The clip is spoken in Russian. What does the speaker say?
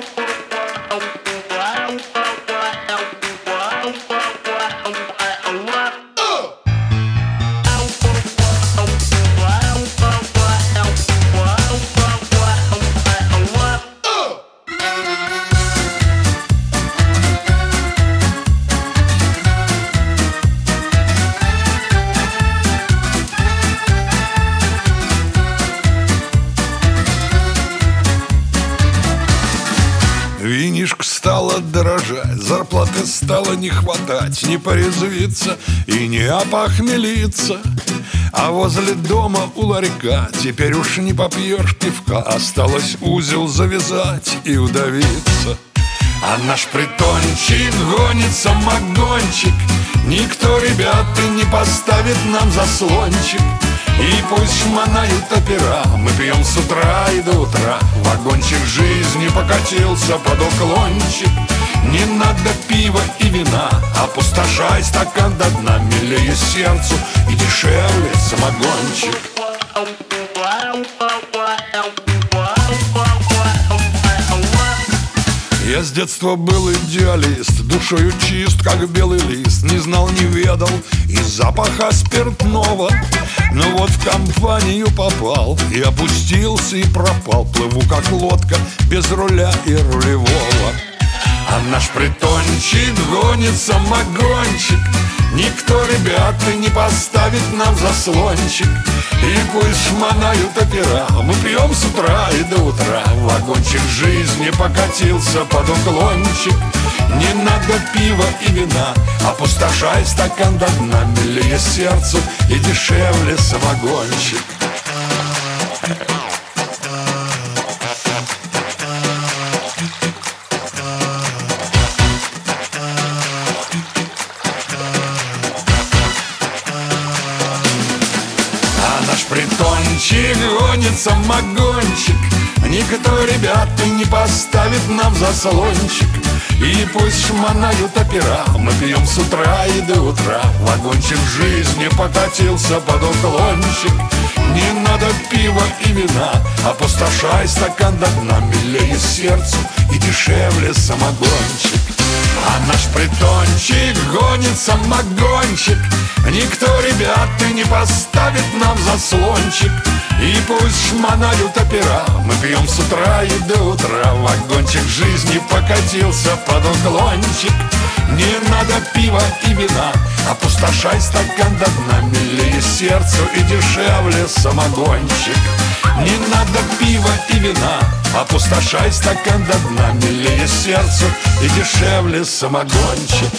thank you Винишко стало дорожать, зарплаты стало не хватать Не порезвиться и не опохмелиться. А возле дома у ларька Теперь уж не попьешь пивка Осталось узел завязать и удавиться. А наш притончик гонит самогончик Никто, ребята, не поставит нам заслончик и пусть шмонают опера. Мы пьем с утра и до утра. Вагончик жизни покатился под уклончик. Не надо пива и вина. Опустошай стакан до дна Милее сердцу. И дешевле самогончик. Я с детства был идеалист. Душою чист, как белый лист знал, не ведал и запаха спиртного. Но вот в компанию попал И опустился и пропал. Плыву, как лодка, без руля и рулевого наш притончик гонит самогончик Никто, ребята, не поставит нам заслончик. И пусть шмонают опера Мы пьем с утра и до утра. Вагончик жизни покатился под уклончик. Не надо пива и вина Опустошай стакан до дна. Милее сердцу и дешевле самогончик притончик гонит самогончик Никто, ребята, не поставит нам заслончик И пусть шмонают опера Мы пьем с утра и до утра. Вагончик жизни покатился под уклончик. Не надо пива и вина Опустошай стакан до дна Милее сердцу и дешевле самогончик. А наш притончик гонит самогончик Никто, ребята, не поставит нам заслончик И пусть шмонают опера Мы пьем с утра и до утра. Вагончик жизни покатился под уклончик. Не надо пива и вина Опустошай стакан до дна. Милее сердцу и дешевле самогончик. Не надо пива и вина Опустошай стакан до дна. Милее сердцу и дешевле самогончик